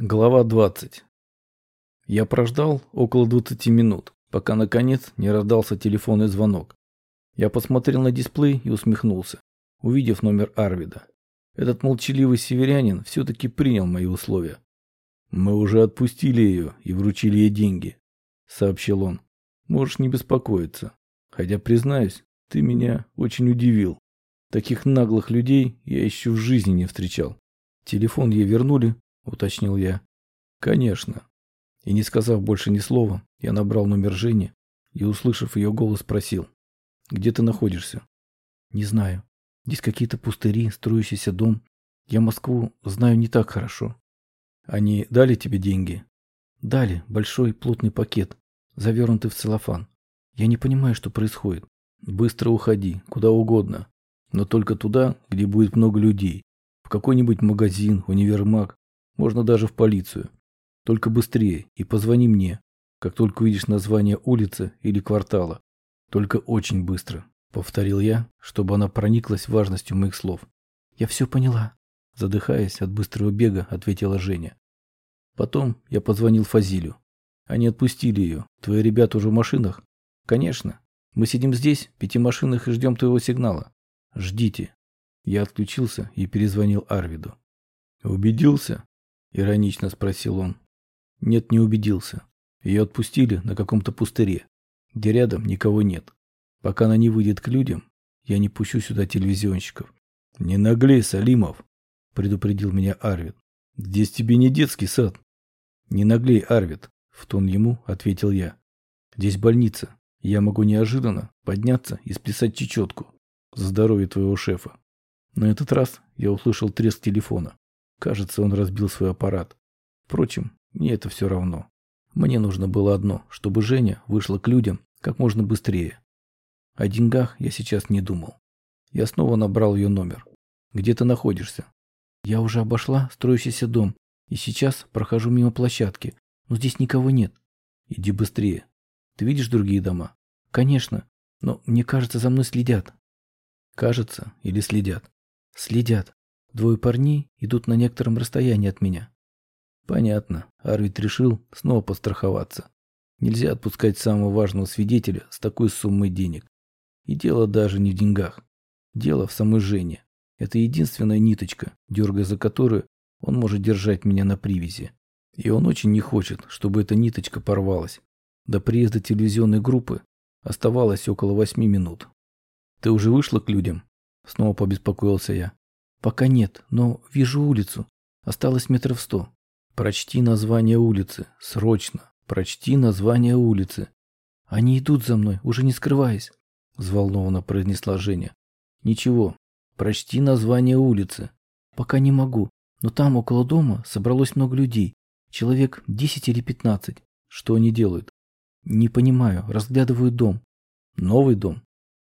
Глава 20. Я прождал около 20 минут, пока наконец не раздался телефонный звонок. Я посмотрел на дисплей и усмехнулся, увидев номер Арвида. Этот молчаливый северянин все-таки принял мои условия. «Мы уже отпустили ее и вручили ей деньги», — сообщил он. «Можешь не беспокоиться. Хотя, признаюсь, ты меня очень удивил. Таких наглых людей я еще в жизни не встречал. Телефон ей вернули, уточнил я. Конечно. И не сказав больше ни слова, я набрал номер Жени и, услышав ее голос, спросил. Где ты находишься? Не знаю. Здесь какие-то пустыри, строящийся дом. Я Москву знаю не так хорошо. Они дали тебе деньги? Дали. Большой плотный пакет, завернутый в целлофан. Я не понимаю, что происходит. Быстро уходи, куда угодно. Но только туда, где будет много людей. В какой-нибудь магазин, универмаг можно даже в полицию. Только быстрее и позвони мне, как только увидишь название улицы или квартала. Только очень быстро, повторил я, чтобы она прониклась важностью моих слов. Я все поняла, задыхаясь от быстрого бега, ответила Женя. Потом я позвонил Фазилю. Они отпустили ее. Твои ребята уже в машинах? Конечно. Мы сидим здесь, в пяти машинах и ждем твоего сигнала. Ждите. Я отключился и перезвонил Арвиду. Убедился? — иронично спросил он. Нет, не убедился. Ее отпустили на каком-то пустыре, где рядом никого нет. Пока она не выйдет к людям, я не пущу сюда телевизионщиков. Не наглей, Салимов, предупредил меня Арвид. Здесь тебе не детский сад. Не наглей, Арвид, в тон ему ответил я. Здесь больница. Я могу неожиданно подняться и сплясать чечетку за здоровье твоего шефа. На этот раз я услышал треск телефона. Кажется, он разбил свой аппарат. Впрочем, мне это все равно. Мне нужно было одно, чтобы Женя вышла к людям как можно быстрее. О деньгах я сейчас не думал. Я снова набрал ее номер. «Где ты находишься?» «Я уже обошла строящийся дом, и сейчас прохожу мимо площадки, но здесь никого нет». «Иди быстрее. Ты видишь другие дома?» «Конечно, но мне кажется, за мной следят». «Кажется или следят?» «Следят. Двое парней идут на некотором расстоянии от меня. Понятно. Арвид решил снова постраховаться. Нельзя отпускать самого важного свидетеля с такой суммой денег. И дело даже не в деньгах. Дело в самой Жене. Это единственная ниточка, дергая за которую он может держать меня на привязи. И он очень не хочет, чтобы эта ниточка порвалась. До приезда телевизионной группы оставалось около восьми минут. «Ты уже вышла к людям?» Снова побеспокоился я. Пока нет, но вижу улицу. Осталось метров сто. Прочти название улицы. Срочно. Прочти название улицы. Они идут за мной, уже не скрываясь. Взволнованно произнесла Женя. Ничего. Прочти название улицы. Пока не могу. Но там, около дома, собралось много людей. Человек десять или пятнадцать. Что они делают? Не понимаю. Разглядывают дом. Новый дом?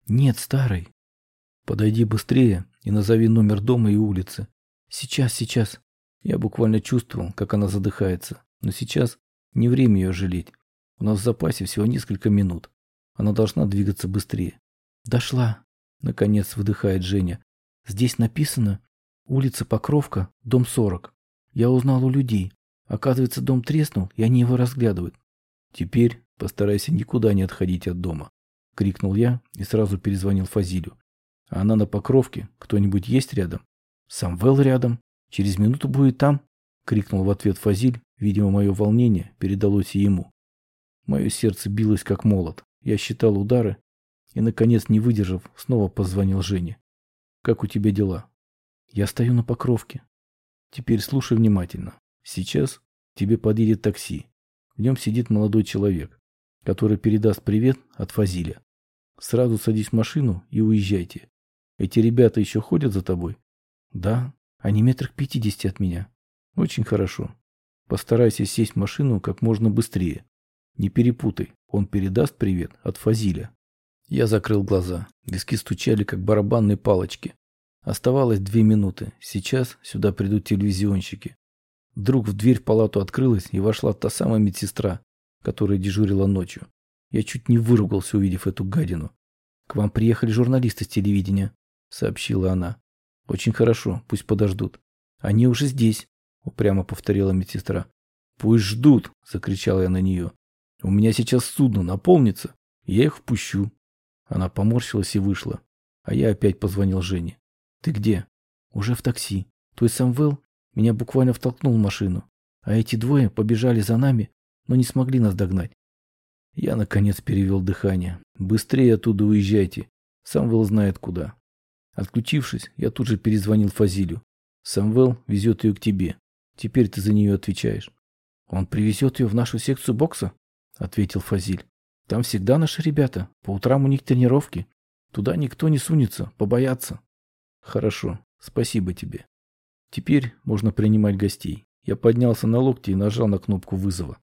Нет, старый. Подойди быстрее и назови номер дома и улицы. Сейчас, сейчас. Я буквально чувствовал, как она задыхается. Но сейчас не время ее жалеть. У нас в запасе всего несколько минут. Она должна двигаться быстрее. Дошла. Наконец выдыхает Женя. Здесь написано улица Покровка, дом 40. Я узнал у людей. Оказывается, дом треснул, и они его разглядывают. Теперь постарайся никуда не отходить от дома. Крикнул я и сразу перезвонил Фазилю. А она на покровке. Кто-нибудь есть рядом? Самвел рядом. Через минуту будет там. Крикнул в ответ Фазиль. Видимо, мое волнение передалось и ему. Мое сердце билось как молот. Я считал удары и, наконец, не выдержав, снова позвонил Жене. «Как у тебя дела?» «Я стою на покровке». «Теперь слушай внимательно. Сейчас тебе подъедет такси. В нем сидит молодой человек, который передаст привет от Фазиля. Сразу садись в машину и уезжайте. Эти ребята еще ходят за тобой? Да, они метрах пятидесяти от меня. Очень хорошо. Постарайся сесть в машину как можно быстрее. Не перепутай, он передаст привет от Фазиля. Я закрыл глаза. Виски стучали, как барабанные палочки. Оставалось две минуты. Сейчас сюда придут телевизионщики. Вдруг в дверь в палату открылась и вошла та самая медсестра, которая дежурила ночью. Я чуть не выругался, увидев эту гадину. К вам приехали журналисты с телевидения. — сообщила она. «Очень хорошо, пусть подождут. Они уже здесь. – упрямо повторила медсестра. «Пусть ждут!» – закричал я на нее. «У меня сейчас судно наполнится, я их впущу». Она поморщилась и вышла. А я опять позвонил Жене. «Ты где?» «Уже в такси. Твой Самвел меня буквально втолкнул в машину. А эти двое побежали за нами, но не смогли нас догнать. Я, наконец, перевел дыхание. Быстрее оттуда уезжайте. Самвел знает куда. Отключившись, я тут же перезвонил Фазилю. Самвел везет ее к тебе. Теперь ты за нее отвечаешь. Он привезет ее в нашу секцию бокса? Ответил Фазиль. Там всегда наши ребята. По утрам у них тренировки. Туда никто не сунется, побоятся. Хорошо, спасибо тебе. Теперь можно принимать гостей. Я поднялся на локти и нажал на кнопку вызова.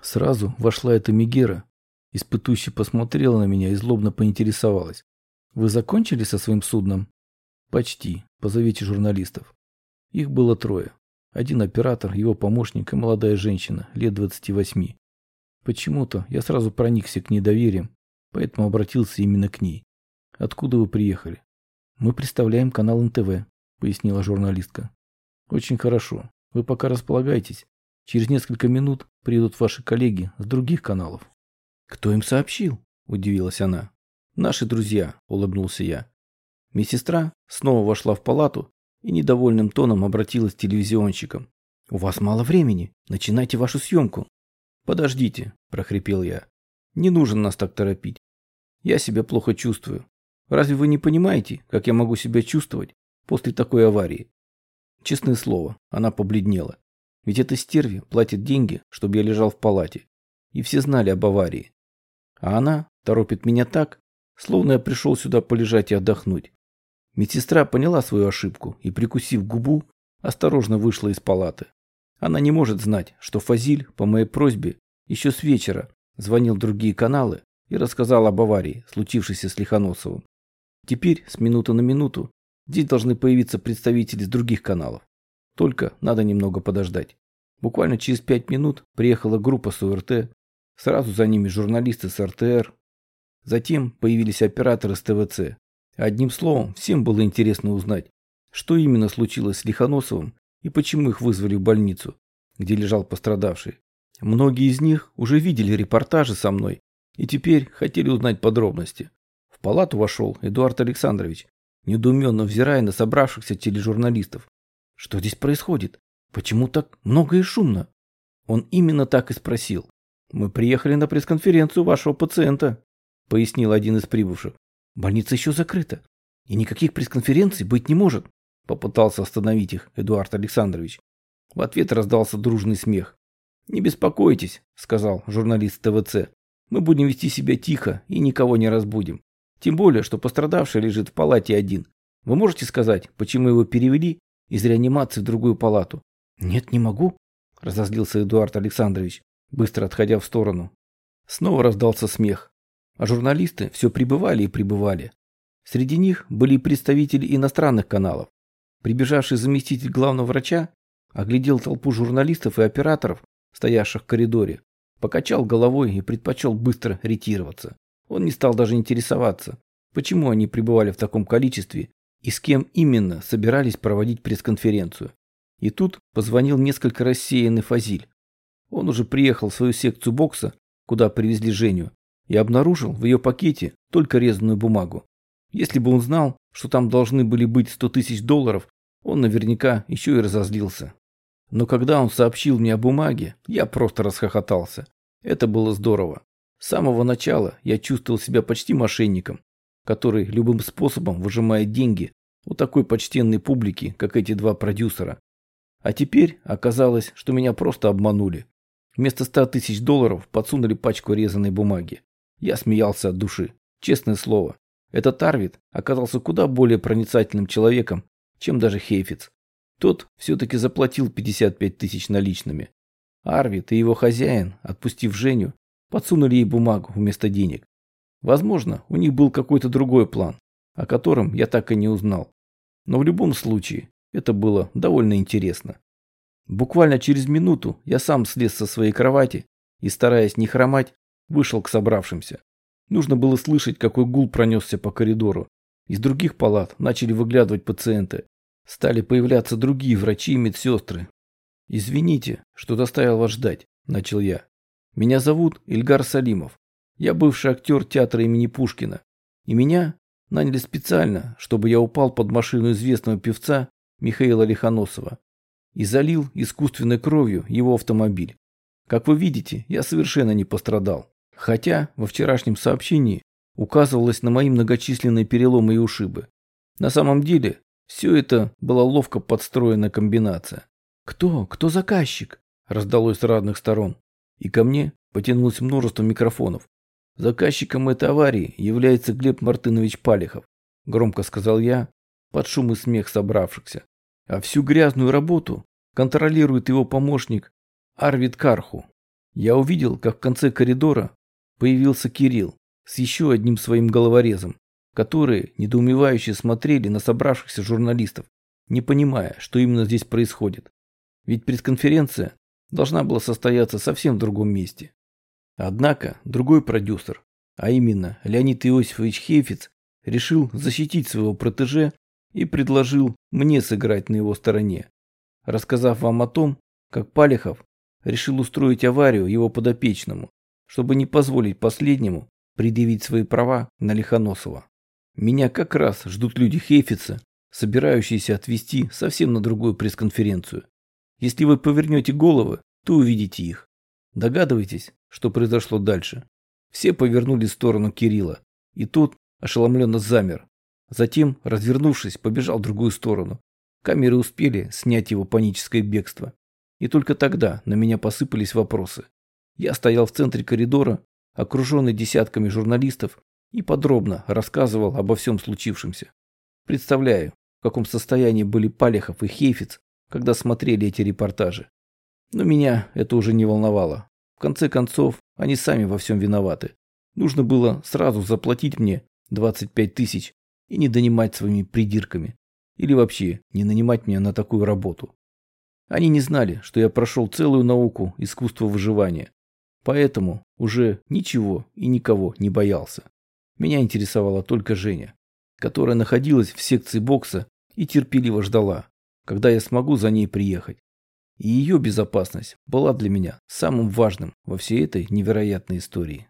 Сразу вошла эта Мегера. Испытующе посмотрела на меня и злобно поинтересовалась. «Вы закончили со своим судном?» «Почти. Позовите журналистов». Их было трое. Один оператор, его помощник и молодая женщина, лет 28. Почему-то я сразу проникся к недоверием, поэтому обратился именно к ней. «Откуда вы приехали?» «Мы представляем канал НТВ», — пояснила журналистка. «Очень хорошо. Вы пока располагайтесь. Через несколько минут придут ваши коллеги с других каналов. Кто им сообщил? Удивилась она. Наши друзья, улыбнулся я. Медсестра снова вошла в палату и недовольным тоном обратилась к телевизионщикам. «У вас мало времени. Начинайте вашу съемку». «Подождите», – прохрипел я. «Не нужно нас так торопить. Я себя плохо чувствую. Разве вы не понимаете, как я могу себя чувствовать после такой аварии?» Честное слово, она побледнела. Ведь эта стерви платит деньги, чтобы я лежал в палате. И все знали об аварии. А она торопит меня так, словно я пришел сюда полежать и отдохнуть. Медсестра поняла свою ошибку и, прикусив губу, осторожно вышла из палаты. Она не может знать, что Фазиль, по моей просьбе, еще с вечера звонил в другие каналы и рассказал об аварии, случившейся с Лихоносовым. Теперь, с минуты на минуту, здесь должны появиться представители с других каналов. Только надо немного подождать. Буквально через пять минут приехала группа с УРТ, сразу за ними журналисты с РТР. Затем появились операторы с ТВЦ. Одним словом, всем было интересно узнать, что именно случилось с Лихоносовым и почему их вызвали в больницу, где лежал пострадавший. Многие из них уже видели репортажи со мной и теперь хотели узнать подробности. В палату вошел Эдуард Александрович, недоуменно взирая на собравшихся тележурналистов. Что здесь происходит? Почему так много и шумно? Он именно так и спросил. Мы приехали на пресс-конференцию вашего пациента, пояснил один из прибывших. Больница еще закрыта. И никаких пресс-конференций быть не может. Попытался остановить их Эдуард Александрович. В ответ раздался дружный смех. «Не беспокойтесь», — сказал журналист ТВЦ. «Мы будем вести себя тихо и никого не разбудим. Тем более, что пострадавший лежит в палате один. Вы можете сказать, почему его перевели из реанимации в другую палату. Нет, не могу, разозлился Эдуард Александрович, быстро отходя в сторону. Снова раздался смех. А журналисты все прибывали и прибывали. Среди них были представители иностранных каналов. Прибежавший заместитель главного врача оглядел толпу журналистов и операторов, стоявших в коридоре, покачал головой и предпочел быстро ретироваться. Он не стал даже интересоваться, почему они пребывали в таком количестве и с кем именно собирались проводить пресс-конференцию. И тут позвонил несколько рассеянный Фазиль. Он уже приехал в свою секцию бокса, куда привезли Женю, и обнаружил в ее пакете только резаную бумагу. Если бы он знал, что там должны были быть 100 тысяч долларов, он наверняка еще и разозлился. Но когда он сообщил мне о бумаге, я просто расхохотался. Это было здорово. С самого начала я чувствовал себя почти мошенником, который любым способом выжимает деньги у такой почтенной публики, как эти два продюсера. А теперь оказалось, что меня просто обманули. Вместо ста тысяч долларов подсунули пачку резаной бумаги. Я смеялся от души. Честное слово, этот Арвид оказался куда более проницательным человеком, чем даже Хейфиц. Тот все-таки заплатил 55 тысяч наличными. Арвид и его хозяин, отпустив Женю, подсунули ей бумагу вместо денег. Возможно, у них был какой-то другой план, о котором я так и не узнал. Но в любом случае, это было довольно интересно. Буквально через минуту я сам слез со своей кровати и, стараясь не хромать, вышел к собравшимся. Нужно было слышать, какой гул пронесся по коридору. Из других палат начали выглядывать пациенты. Стали появляться другие врачи и медсестры. «Извините, что заставил вас ждать», – начал я. «Меня зовут Ильгар Салимов. Я бывший актер театра имени Пушкина. И меня наняли специально, чтобы я упал под машину известного певца Михаила Лихоносова и залил искусственной кровью его автомобиль. Как вы видите, я совершенно не пострадал. Хотя во вчерашнем сообщении указывалось на мои многочисленные переломы и ушибы. На самом деле, все это была ловко подстроена комбинация. «Кто? Кто заказчик?» раздалось с разных сторон. И ко мне потянулось множество микрофонов. Заказчиком этой аварии является Глеб Мартынович Палихов, громко сказал я, под шум и смех собравшихся. А всю грязную работу контролирует его помощник Арвид Карху. Я увидел, как в конце коридора появился Кирилл с еще одним своим головорезом, которые недоумевающе смотрели на собравшихся журналистов, не понимая, что именно здесь происходит. Ведь пресс-конференция должна была состояться совсем в другом месте. Однако другой продюсер, а именно Леонид Иосифович Хейфиц, решил защитить своего протеже и предложил мне сыграть на его стороне, рассказав вам о том, как Палихов решил устроить аварию его подопечному, чтобы не позволить последнему предъявить свои права на Лихоносова. Меня как раз ждут люди Хейфица, собирающиеся отвезти совсем на другую пресс-конференцию. Если вы повернете головы, то увидите их. Догадываетесь, что произошло дальше? Все повернули в сторону Кирилла, и тот ошеломленно замер. Затем, развернувшись, побежал в другую сторону. Камеры успели снять его паническое бегство. И только тогда на меня посыпались вопросы. Я стоял в центре коридора, окруженный десятками журналистов, и подробно рассказывал обо всем случившемся. Представляю, в каком состоянии были Палехов и Хейфиц, когда смотрели эти репортажи. Но меня это уже не волновало. В конце концов, они сами во всем виноваты. Нужно было сразу заплатить мне 25 тысяч и не донимать своими придирками. Или вообще не нанимать меня на такую работу. Они не знали, что я прошел целую науку искусства выживания. Поэтому уже ничего и никого не боялся. Меня интересовала только Женя, которая находилась в секции бокса и терпеливо ждала, когда я смогу за ней приехать. И ее безопасность была для меня самым важным во всей этой невероятной истории.